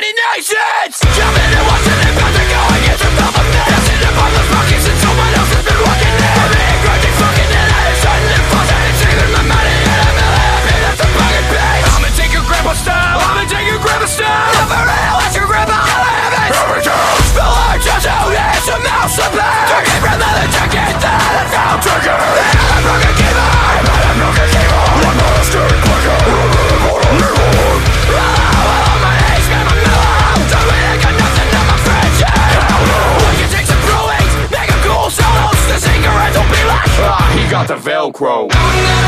United Nations! the Velcro.